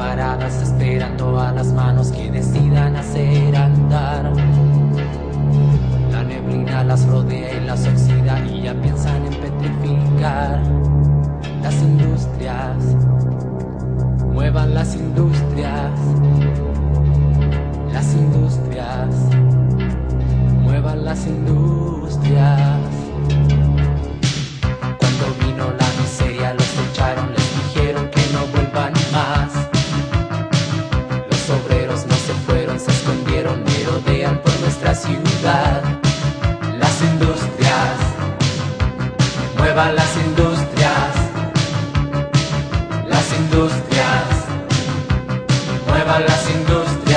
paradas esperando a las manos que decidan hacer andar. La neblina las rodea y las oxida y ya piensan en petrificar las industrias. Muevan las industrias, las industrias, muevan las industrias. muevan las industrias, las industrias, muevan las industrias.